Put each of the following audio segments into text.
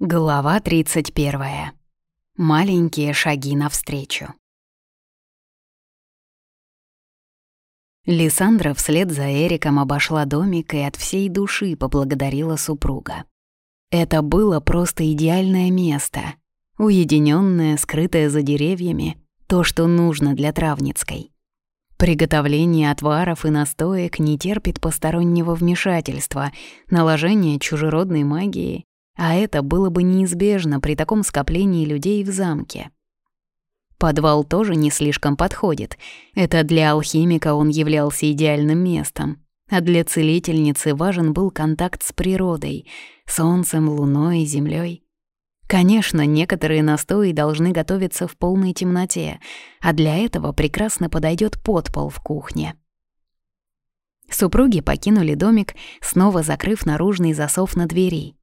Глава 31. Маленькие шаги навстречу. Лиссандра вслед за Эриком обошла домик и от всей души поблагодарила супруга. Это было просто идеальное место. Уединенное, скрытое за деревьями, то, что нужно для Травницкой. Приготовление отваров и настоек не терпит постороннего вмешательства, наложение чужеродной магии а это было бы неизбежно при таком скоплении людей в замке. Подвал тоже не слишком подходит. Это для алхимика он являлся идеальным местом. А для целительницы важен был контакт с природой, солнцем, луной, землей. Конечно, некоторые настои должны готовиться в полной темноте, а для этого прекрасно подойдет подпол в кухне. Супруги покинули домик, снова закрыв наружный засов на двери.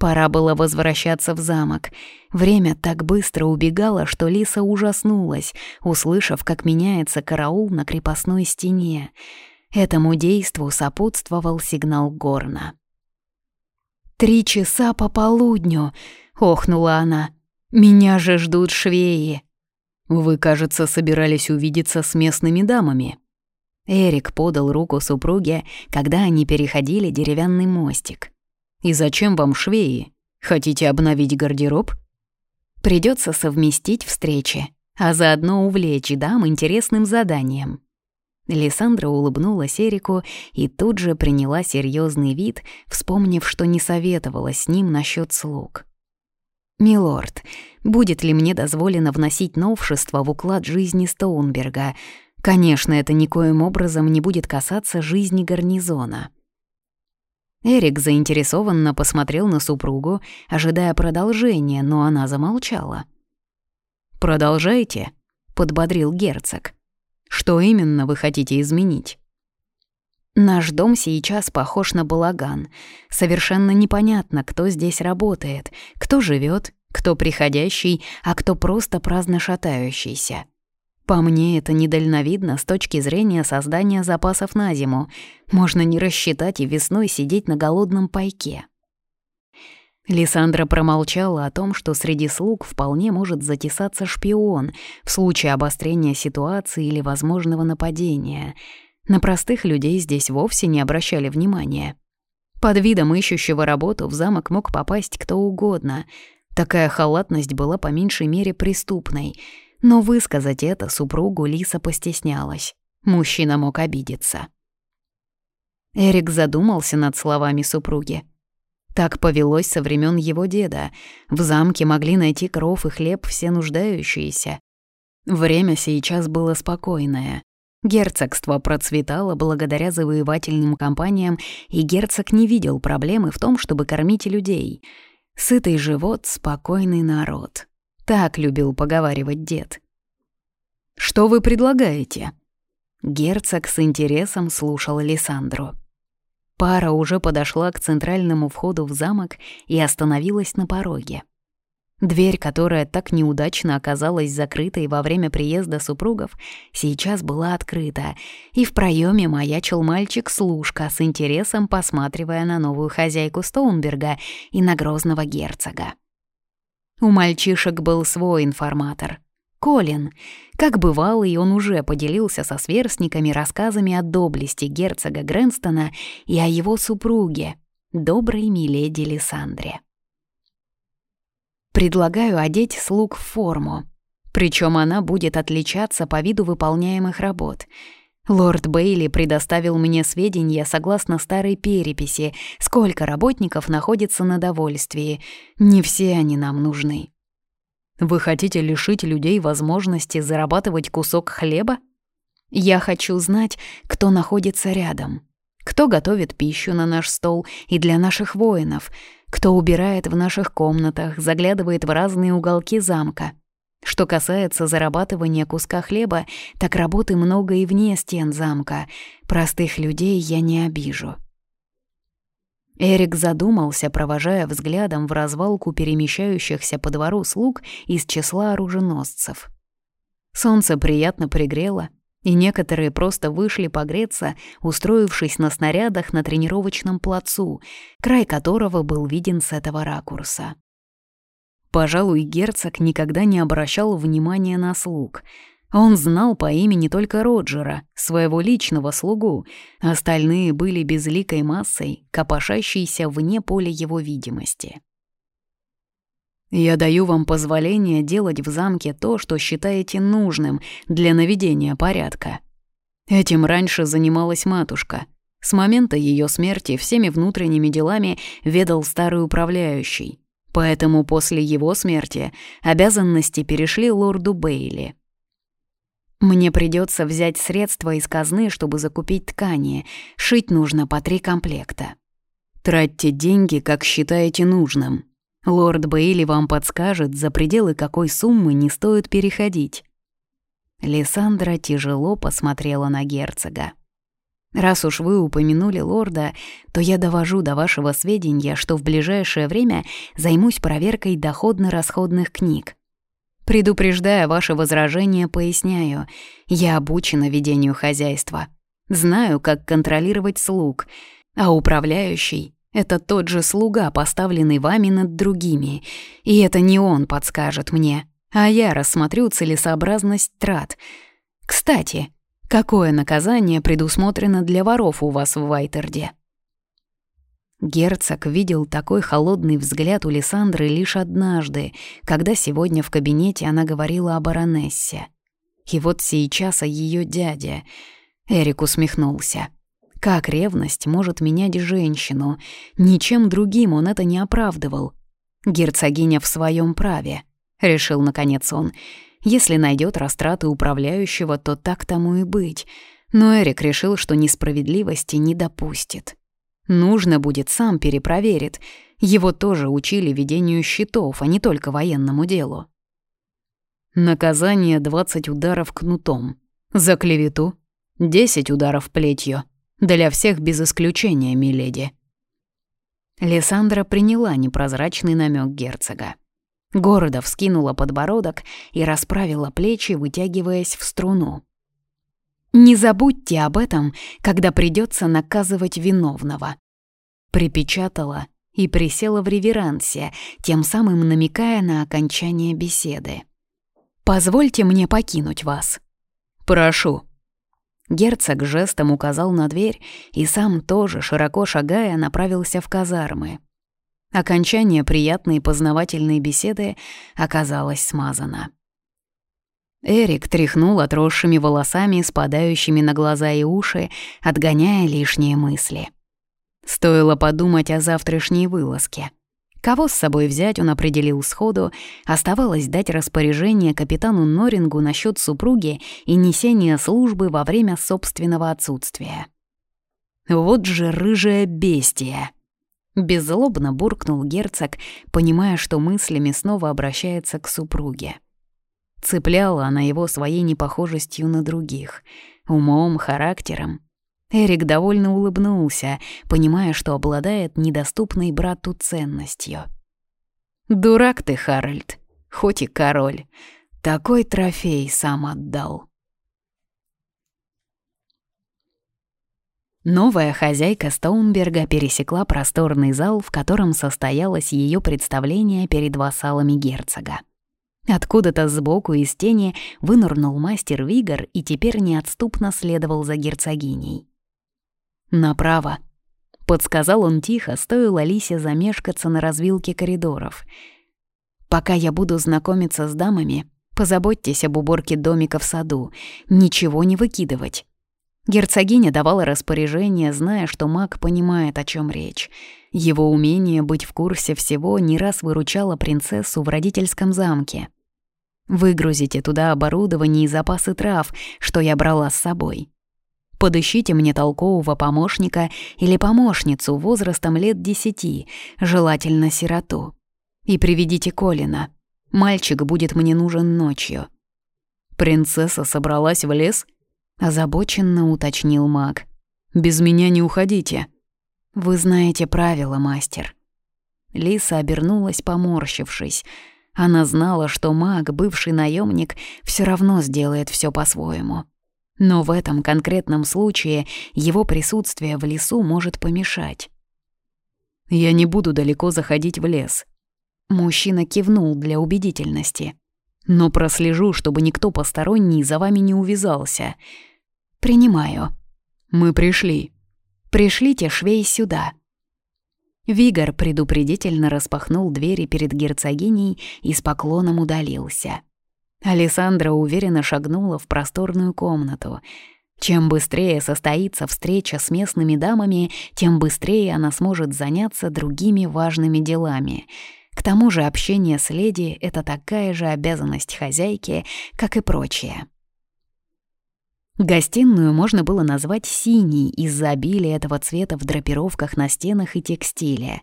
Пора было возвращаться в замок. Время так быстро убегало, что Лиса ужаснулась, услышав, как меняется караул на крепостной стене. Этому действу сопутствовал сигнал горна. «Три часа по полудню!» — охнула она. «Меня же ждут швеи!» «Вы, кажется, собирались увидеться с местными дамами». Эрик подал руку супруге, когда они переходили деревянный мостик. И зачем вам швеи? Хотите обновить гардероб? Придется совместить встречи, а заодно увлечь дам интересным заданием. Лиссандра улыбнулась Эрику и тут же приняла серьезный вид, вспомнив, что не советовала с ним насчет слуг. «Милорд, будет ли мне дозволено вносить новшества в уклад жизни Стоунберга? Конечно, это никоим образом не будет касаться жизни гарнизона». Эрик заинтересованно посмотрел на супругу, ожидая продолжения, но она замолчала. «Продолжайте», — подбодрил герцог. «Что именно вы хотите изменить?» «Наш дом сейчас похож на балаган. Совершенно непонятно, кто здесь работает, кто живет, кто приходящий, а кто просто праздно шатающийся. По мне, это недальновидно с точки зрения создания запасов на зиму. Можно не рассчитать и весной сидеть на голодном пайке. Лиссандра промолчала о том, что среди слуг вполне может затесаться шпион в случае обострения ситуации или возможного нападения. На простых людей здесь вовсе не обращали внимания. Под видом ищущего работу в замок мог попасть кто угодно. Такая халатность была по меньшей мере преступной — но высказать это супругу Лиса постеснялась. Мужчина мог обидеться. Эрик задумался над словами супруги. Так повелось со времен его деда. В замке могли найти кров и хлеб все нуждающиеся. Время сейчас было спокойное. Герцогство процветало благодаря завоевательным кампаниям, и герцог не видел проблемы в том, чтобы кормить людей. Сытый живот — спокойный народ. Так любил поговаривать дед. «Что вы предлагаете?» Герцог с интересом слушал Александру. Пара уже подошла к центральному входу в замок и остановилась на пороге. Дверь, которая так неудачно оказалась закрытой во время приезда супругов, сейчас была открыта, и в проеме маячил мальчик-служка с интересом посматривая на новую хозяйку Стоунберга и на грозного герцога. У мальчишек был свой информатор. Колин. Как бывало, и он уже поделился со сверстниками рассказами о доблести герцога Грэнстона и о его супруге, доброй миледи Лиссандре. Предлагаю одеть слуг в форму. Причем она будет отличаться по виду выполняемых работ — Лорд Бейли предоставил мне сведения согласно старой переписи, сколько работников находится на довольствии. Не все они нам нужны. Вы хотите лишить людей возможности зарабатывать кусок хлеба? Я хочу знать, кто находится рядом. Кто готовит пищу на наш стол и для наших воинов, кто убирает в наших комнатах, заглядывает в разные уголки замка — что касается зарабатывания куска хлеба, так работы много и вне стен замка. Простых людей я не обижу. Эрик задумался, провожая взглядом в развалку перемещающихся по двору слуг из числа оруженосцев. Солнце приятно пригрело, и некоторые просто вышли погреться, устроившись на снарядах на тренировочном плацу, край которого был виден с этого ракурса. Пожалуй, герцог никогда не обращал внимания на слуг. Он знал по имени только Роджера, своего личного слугу, остальные были безликой массой, копошащейся вне поля его видимости. «Я даю вам позволение делать в замке то, что считаете нужным для наведения порядка», Этим раньше занималась матушка. С момента ее смерти всеми внутренними делами ведал старый управляющий. Поэтому после его смерти обязанности перешли лорду Бейли. Мне придется взять средства из казны, чтобы закупить ткани. Шить нужно по три комплекта. Тратьте деньги, как считаете нужным. Лорд Бейли вам подскажет, за пределы какой суммы не стоит переходить. Лиссандра тяжело посмотрела на герцога. «Раз уж вы упомянули лорда, то я довожу до вашего сведения, что в ближайшее время займусь проверкой доходно-расходных книг. Предупреждая ваше возражение, поясняю, я обучена ведению хозяйства. Знаю, как контролировать слуг, а управляющий — это тот же слуга, поставленный вами над другими, и это не он подскажет мне, а я рассмотрю целесообразность трат. Кстати, какое наказание предусмотрено для воров у вас в Вайтерде? Герцог видел такой холодный взгляд у Лиссандры лишь однажды, когда сегодня в кабинете она говорила о баронессе. И вот сейчас о ее дяде. Эрик усмехнулся. Как ревность может менять женщину? Ничем другим он это не оправдывал. Герцогиня в своем праве —— решил наконец он. «Если найдет растраты управляющего, то так тому и быть». Но Эрик решил, что несправедливости не допустит. Нужно будет, сам перепроверит. Его тоже учили ведению счетов, а не только военному делу. Наказание — 20 ударов кнутом. За клевету — 10 ударов плетью. Для всех без исключения, миледи. Лиссандра приняла непрозрачный намек герцога. Гордо вскинула подбородок и расправила плечи, вытягиваясь в струну. «Не забудьте об этом, когда придется наказывать виновного», припечатала и присела в реверансе, тем самым намекая на окончание беседы. «Позвольте мне покинуть вас». «Прошу». Герцог жестом указал на дверь и сам тоже, широко шагая, направился в казармы. Окончание приятной и познавательной беседы оказалось смазано. Эрик тряхнул отросшими волосами, спадающими на глаза и уши, отгоняя лишние мысли. Стоило подумать о завтрашней вылазке. Кого с собой взять, он определил сходу, оставалось дать распоряжение капитану Норингу насчет супруги и несения службы во время собственного отсутствия. Вот же рыжая бестия! Беззлобно буркнул герцог, понимая, что мыслями снова обращается к супруге. Цепляла она его своей непохожестью на других, умом, характером. Эрик довольно улыбнулся, понимая, что обладает недоступной брату ценностью. «Дурак ты, Харальд, хоть и король. Такой трофей сам отдал». Новая хозяйка Стоунберга пересекла просторный зал, в котором состоялось ее представление перед вассалами герцога. Откуда-то сбоку из тени вынырнул мастер Вигор и теперь неотступно следовал за герцогиней. «Направо», — подсказал он тихо, стоило Лисе замешкаться на развилке коридоров. «Пока я буду знакомиться с дамами, позаботьтесь об уборке домика в саду, ничего не выкидывать». Герцогиня давала распоряжение, зная, что маг понимает, о чем речь. Его умение быть в курсе всего не раз выручало принцессу в родительском замке. «Выгрузите туда оборудование и запасы трав, что я брала с собой. Подыщите мне толкового помощника или помощницу возрастом лет десяти, желательно сироту. И приведите Колина. Мальчик будет мне нужен ночью». Принцесса собралась в лес — озабоченно уточнил маг. «Без меня не уходите». «Вы знаете правила, мастер». Лиса обернулась, поморщившись. Она знала, что маг, бывший наемник, все равно сделает все по-своему. Но в этом конкретном случае его присутствие в лесу может помешать. «Я не буду далеко заходить в лес». Мужчина кивнул для убедительности. «Но прослежу, чтобы никто посторонний за вами не увязался». «Принимаю». «Мы пришли». «Пришлите швей сюда». Вигор предупредительно распахнул двери перед герцогиней и с поклоном удалился. Александра уверенно шагнула в просторную комнату. Чем быстрее состоится встреча с местными дамами, тем быстрее она сможет заняться другими важными делами. К тому же общение с леди — это такая же обязанность хозяйки, как и прочее. Гостиную можно было назвать синей из-за обилия этого цвета в драпировках на стенах и текстиле.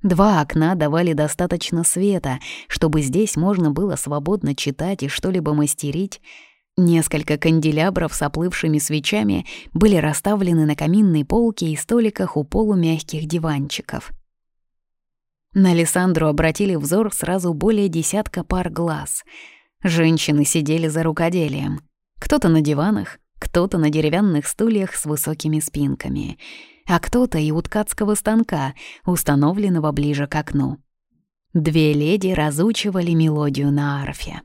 Два окна давали достаточно света, чтобы здесь можно было свободно читать и что-либо мастерить. Несколько канделябров с оплывшими свечами были расставлены на каминной полке и столиках у полумягких диванчиков. На Александру обратили взор сразу более десятка пар глаз. Женщины сидели за рукоделием. Кто-то на диванах, кто-то на деревянных стульях с высокими спинками, а кто-то и у ткацкого станка, установленного ближе к окну. Две леди разучивали мелодию на арфе.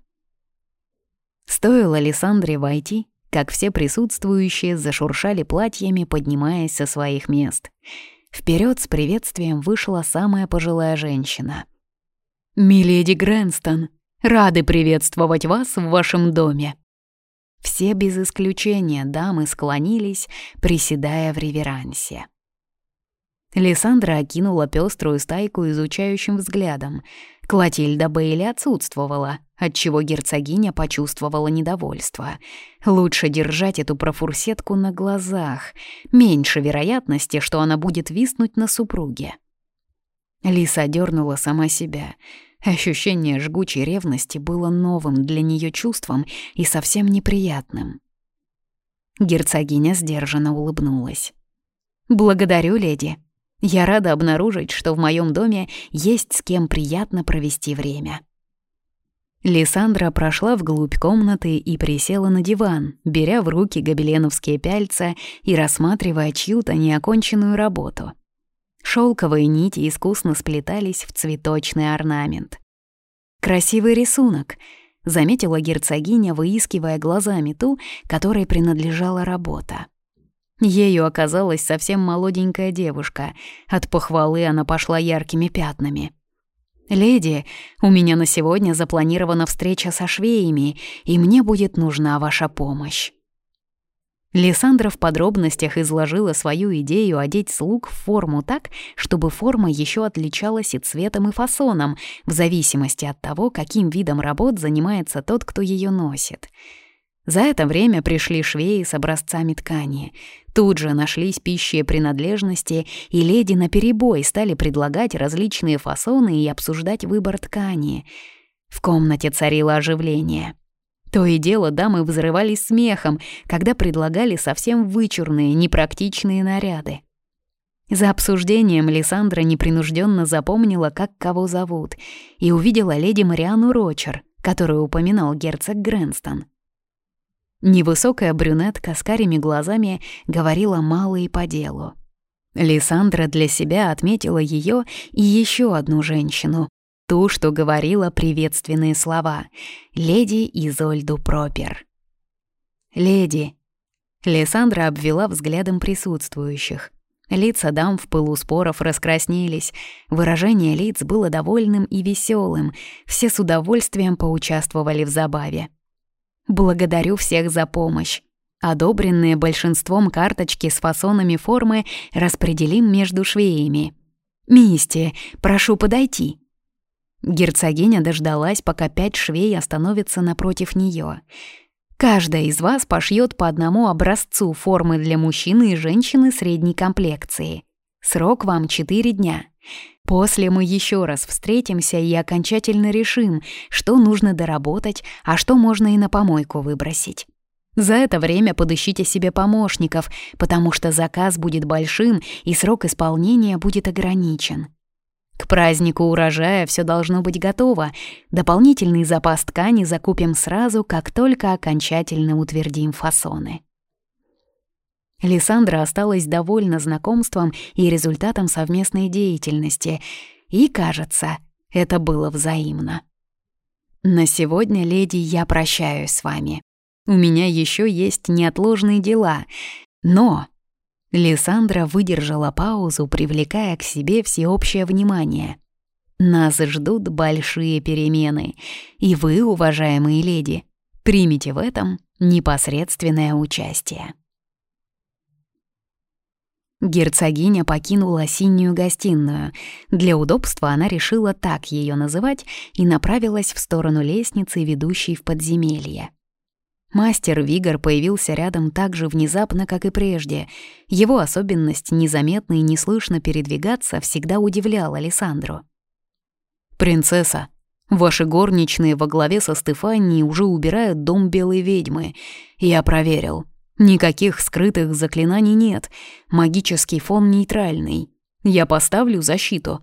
Стоило Лиссандре войти, как все присутствующие зашуршали платьями, поднимаясь со своих мест. Вперед с приветствием вышла самая пожилая женщина. «Миледи Грэнстон, рады приветствовать вас в вашем доме!» Все без исключения дамы склонились, приседая в реверансе. Лиссандра окинула пеструю стайку изучающим взглядом. Клотильда Бейли отсутствовала, отчего герцогиня почувствовала недовольство. Лучше держать эту профурсетку на глазах. Меньше вероятности, что она будет виснуть на супруге. Лиса дернула сама себя — Ощущение жгучей ревности было новым для нее чувством и совсем неприятным. Герцогиня сдержанно улыбнулась. «Благодарю, леди. Я рада обнаружить, что в моем доме есть с кем приятно провести время». Лиссандра прошла вглубь комнаты и присела на диван, беря в руки гобеленовские пяльца и рассматривая чью-то неоконченную работу — Шелковые нити искусно сплетались в цветочный орнамент. «Красивый рисунок», — заметила герцогиня, выискивая глазами ту, которой принадлежала работа. Ею оказалась совсем молоденькая девушка. От похвалы она пошла яркими пятнами. «Леди, у меня на сегодня запланирована встреча со швеями, и мне будет нужна ваша помощь». Лиссандра в подробностях изложила свою идею одеть слуг в форму так, чтобы форма еще отличалась и цветом, и фасоном, в зависимости от того, каким видом работ занимается тот, кто ее носит. За это время пришли швеи с образцами ткани. Тут же нашлись пищие принадлежности, и леди наперебой стали предлагать различные фасоны и обсуждать выбор ткани. В комнате царило оживление — то и дело дамы взрывались смехом, когда предлагали совсем вычурные, непрактичные наряды. За обсуждением Лиссандра непринужденно запомнила, как кого зовут, и увидела леди Мариану Рочер, которую упоминал герцог Грэнстон. Невысокая брюнетка с карими глазами говорила мало и по делу. Лиссандра для себя отметила ее и еще одну женщину, Ту, что говорила приветственные слова. Леди Изольду Пропер. «Леди». Лиссандра обвела взглядом присутствующих. Лица дам в пылу споров раскраснелись, выражение лиц было довольным и веселым, все с удовольствием поучаствовали в забаве. «Благодарю всех за помощь. Одобренные большинством карточки с фасонами формы распределим между швеями. Мисти, прошу подойти». Герцогиня дождалась, пока пять швей остановятся напротив нее. Каждая из вас пошьет по одному образцу формы для мужчины и женщины средней комплекции. Срок вам четыре дня. После мы еще раз встретимся и окончательно решим, что нужно доработать, а что можно и на помойку выбросить. За это время подыщите себе помощников, потому что заказ будет большим и срок исполнения будет ограничен. К празднику урожая все должно быть готово. Дополнительный запас ткани закупим сразу, как только окончательно утвердим фасоны. Лиссандра осталась довольна знакомством и результатом совместной деятельности. И, кажется, Это было взаимно. На сегодня, леди, я прощаюсь с вами. У меня еще есть неотложные дела. Но... Лиссандра выдержала паузу, привлекая к себе всеобщее внимание. Нас ждут большие перемены, и вы, уважаемые леди, примите в этом непосредственное участие. Герцогиня покинула синюю гостиную. Для удобства она решила так ее называть и направилась в сторону лестницы, ведущей в подземелье. Мастер Вигор появился рядом так же внезапно, как и прежде. Его особенность незаметно и неслышно передвигаться всегда удивляла Александру. «Принцесса, ваши горничные во главе со Стефанией уже убирают дом белой ведьмы. Я проверил. Никаких скрытых заклинаний нет. Магический фон нейтральный. Я поставлю защиту».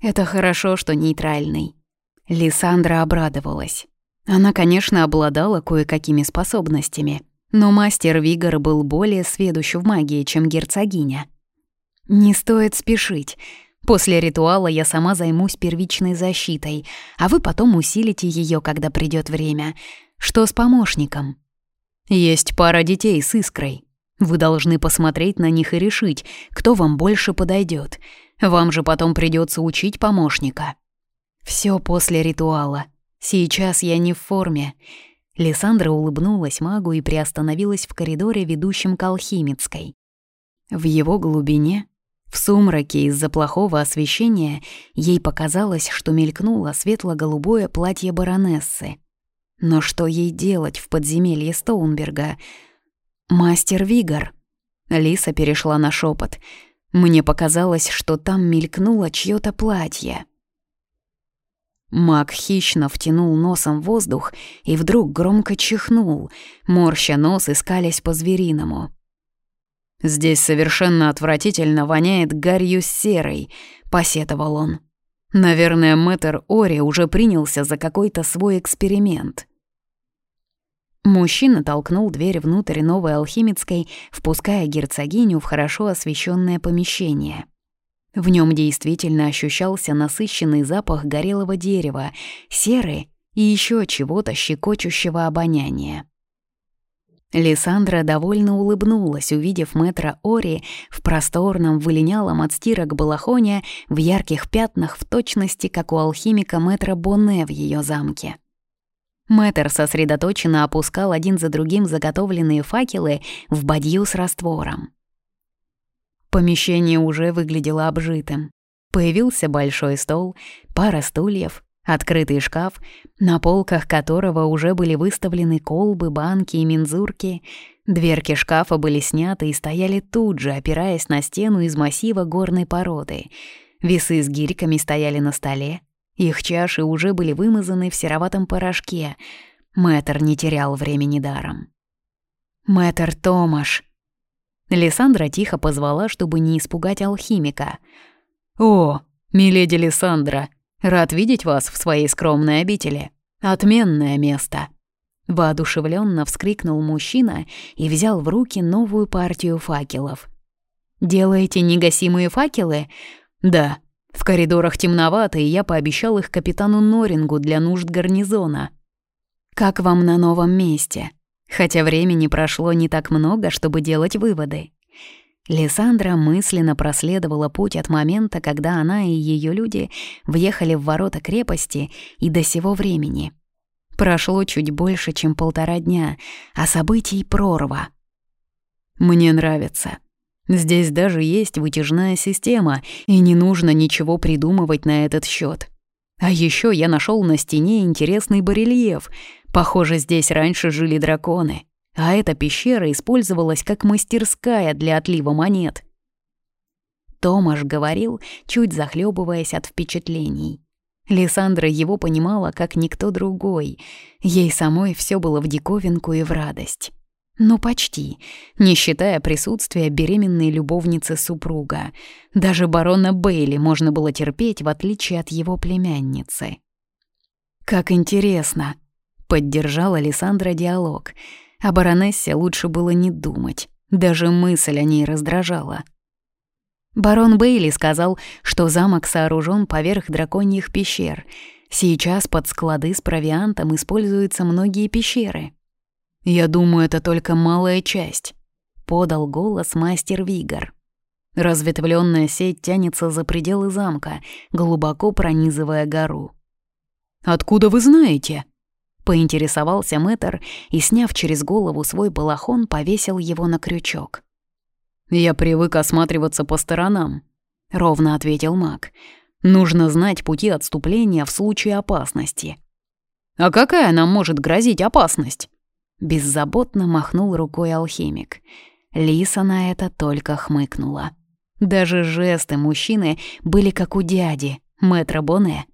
«Это хорошо, что нейтральный». Лиссандра обрадовалась. Она, конечно, обладала кое-какими способностями, но мастер Вигор был более сведущ в магии, чем герцогиня. «Не стоит спешить. После ритуала я сама займусь первичной защитой, а вы потом усилите ее, когда придет время. Что с помощником?» Есть пара детей с искрой. Вы должны посмотреть на них и решить, кто вам больше подойдет. Вам же потом придется учить помощника. Все после ритуала. Сейчас я не в форме. Лиссандра улыбнулась магу и приостановилась в коридоре, ведущем к алхимицкой. В его глубине, в сумраке из-за плохого освещения, ей показалось, что мелькнуло светло-голубое платье баронессы — но что ей делать в подземелье Стоунберга? «Мастер Вигор». Лиса перешла на шепот. Мне показалось, что там мелькнуло чьё то платье. Маг хищно втянул носом воздух и вдруг громко чихнул, морща нос и скалясь по-звериному. «Здесь совершенно отвратительно воняет гарью серой», — посетовал он. «Наверное, мэтр Ори уже принялся за какой-то свой эксперимент». Мужчина толкнул дверь внутрь новой алхимицкой, впуская герцогиню в хорошо освещенное помещение. В нем действительно ощущался насыщенный запах горелого дерева, серы и еще чего-то щекочущего обоняния. Лиссандра довольно улыбнулась, увидев мэтра Ори в просторном, вылинялом от стирок балахоне в ярких пятнах в точности, как у алхимика мэтра Боне в ее замке. Мэтр сосредоточенно опускал один за другим заготовленные факелы в бадью с раствором. Помещение уже выглядело обжитым. Появился большой стол, пара стульев, открытый шкаф, на полках которого уже были выставлены колбы, банки и мензурки. Дверки шкафа были сняты и стояли тут же, опираясь на стену из массива горной породы. Весы с гирьками стояли на столе, их чаши уже были вымазаны в сероватом порошке. Мэтр не терял времени даром. «Мэтр Томаш!» Лиссандра тихо позвала, чтобы не испугать алхимика. «О, миледи Лиссандра, рад видеть вас в своей скромной обители. Отменное место!» Воодушевленно вскрикнул мужчина и взял в руки новую партию факелов. «Делаете негасимые факелы?» «Да», в коридорах темновато, и я пообещал их капитану Норингу для нужд гарнизона. Как вам на новом месте? Хотя времени прошло не так много, чтобы делать выводы. Лиссандра мысленно проследовала путь от момента, когда она и ее люди въехали в ворота крепости и до сего времени. Прошло чуть больше, чем полтора дня, а событий прорва. «Мне нравится», Здесь даже есть вытяжная система, и не нужно ничего придумывать на этот счет. А еще я нашел на стене интересный барельеф. Похоже, здесь раньше жили драконы, а эта пещера использовалась как мастерская для отлива монет. Томаш говорил, чуть захлебываясь от впечатлений. Лиссандра его понимала, как никто другой. Ей самой все было в диковинку и в радость. Ну, почти, не считая присутствия беременной любовницы супруга. Даже барона Бейли можно было терпеть, в отличие от его племянницы. «Как интересно», — поддержала Александра диалог. О баронессе лучше было не думать, даже мысль о ней раздражала. Барон Бейли сказал, что замок сооружен поверх драконьих пещер. Сейчас под склады с провиантом используются многие пещеры. «Я думаю, это только малая часть», — подал голос мастер Вигар. Разветвленная сеть тянется за пределы замка, глубоко пронизывая гору. «Откуда вы знаете?» — поинтересовался мэтр и, сняв через голову свой балахон, повесил его на крючок. «Я привык осматриваться по сторонам», — ровно ответил маг. «Нужно знать пути отступления в случае опасности». «А какая нам может грозить опасность?» Беззаботно махнул рукой алхимик. Лиса на это только хмыкнула. Даже жесты мужчины были как у дяди, мэтра Боне.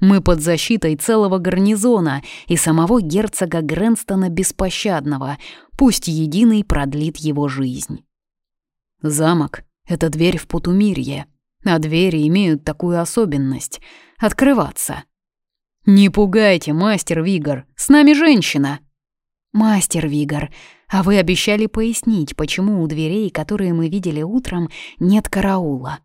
Мы под защитой целого гарнизона и самого герцога Грэнстона Беспощадного, пусть единый продлит его жизнь. Замок — это дверь в Путумирье, а двери имеют такую особенность — открываться. «Не пугайте, мастер Вигор, с нами женщина!» «Мастер Вигор, а вы обещали пояснить, почему у дверей, которые мы видели утром, нет караула».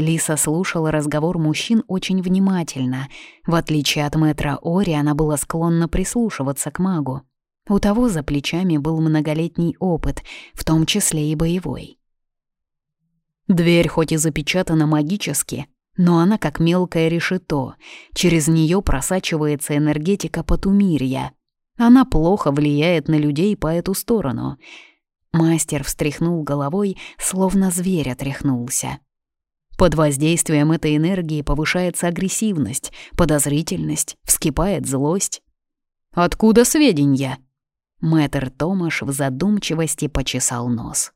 Лиса слушала разговор мужчин очень внимательно. В отличие от мэтра Ори, она была склонна прислушиваться к магу. У того за плечами был многолетний опыт, в том числе и боевой. Дверь хоть и запечатана магически, но она как мелкое решето, через нее просачивается энергетика потумирья. Она плохо влияет на людей по эту сторону. Мастер встряхнул головой, словно зверь отряхнулся. Под воздействием этой энергии повышается агрессивность, подозрительность, вскипает злость. «Откуда сведения?» Мэтр Томаш в задумчивости почесал нос.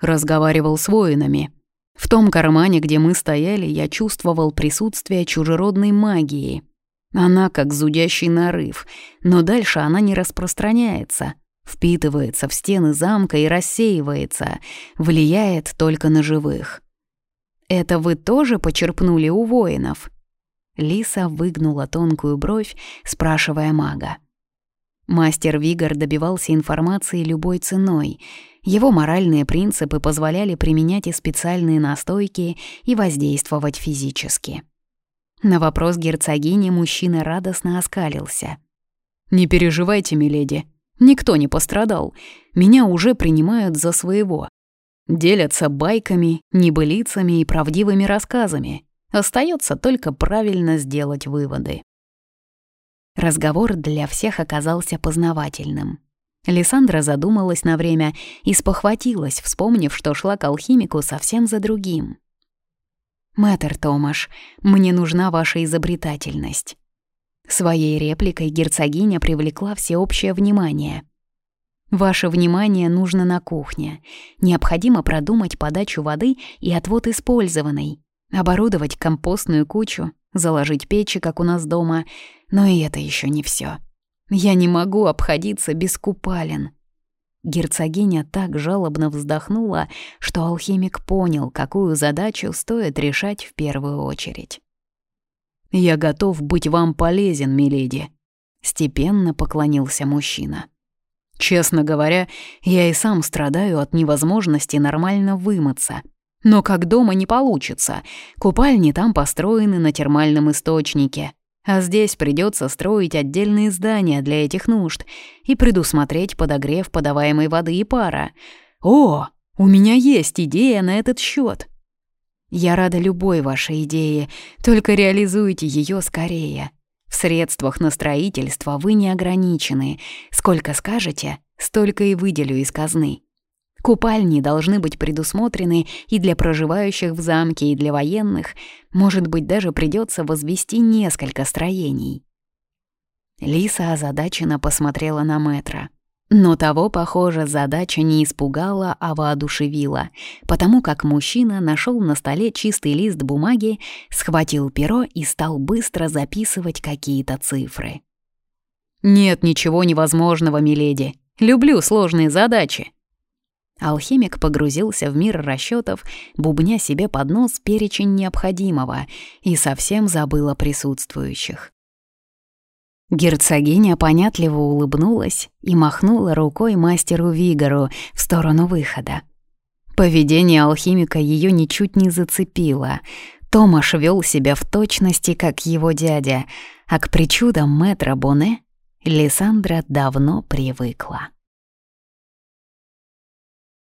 Разговаривал с воинами. В том кармане, где мы стояли, я чувствовал присутствие чужеродной магии. Она как зудящий нарыв, но дальше она не распространяется, впитывается в стены замка и рассеивается, влияет только на живых. «Это вы тоже почерпнули у воинов?» Лиса выгнула тонкую бровь, спрашивая мага. Мастер Вигар добивался информации любой ценой — его моральные принципы позволяли применять и специальные настойки, и воздействовать физически. На вопрос герцогини мужчина радостно оскалился. «Не переживайте, миледи, никто не пострадал. Меня уже принимают за своего. Делятся байками, небылицами и правдивыми рассказами. Остается только правильно сделать выводы». Разговор для всех оказался познавательным. Лиссандра задумалась на время и спохватилась, вспомнив, что шла к алхимику совсем за другим. «Мэтр Томаш, мне нужна ваша изобретательность». Своей репликой герцогиня привлекла всеобщее внимание. «Ваше внимание нужно на кухне. Необходимо продумать подачу воды и отвод использованной, оборудовать компостную кучу, заложить печи, как у нас дома, но и это еще не все. Я не могу обходиться без купалин. Герцогиня так жалобно вздохнула, что алхимик понял, какую задачу стоит решать в первую очередь. «Я готов быть вам полезен, миледи», — степенно поклонился мужчина. «Честно говоря, я и сам страдаю от невозможности нормально вымыться. Но как дома не получится, купальни там построены на термальном источнике, а здесь придется строить отдельные здания для этих нужд и предусмотреть подогрев подаваемой воды и пара. О, у меня есть идея на этот счет. Я рада любой вашей идее, только реализуйте ее скорее. В средствах на строительство вы не ограничены. Сколько скажете, столько и выделю из казны. Купальни должны быть предусмотрены и для проживающих в замке, и для военных. Может быть, даже придется возвести несколько строений. Лиса озадаченно посмотрела на Метра. Но того, похоже, задача не испугала, а воодушевила, потому как мужчина нашел на столе чистый лист бумаги, схватил перо и стал быстро записывать какие-то цифры. «Нет ничего невозможного, миледи. Люблю сложные задачи», Алхимик погрузился в мир расчетов, бубня себе под нос перечень необходимого и совсем забыл о присутствующих. Герцогиня понятливо улыбнулась и махнула рукой мастеру Вигору в сторону выхода. Поведение алхимика ее ничуть не зацепило. Томаш вел себя в точности, как его дядя, а к причудам мэтра Боне Лиссандра давно привыкла.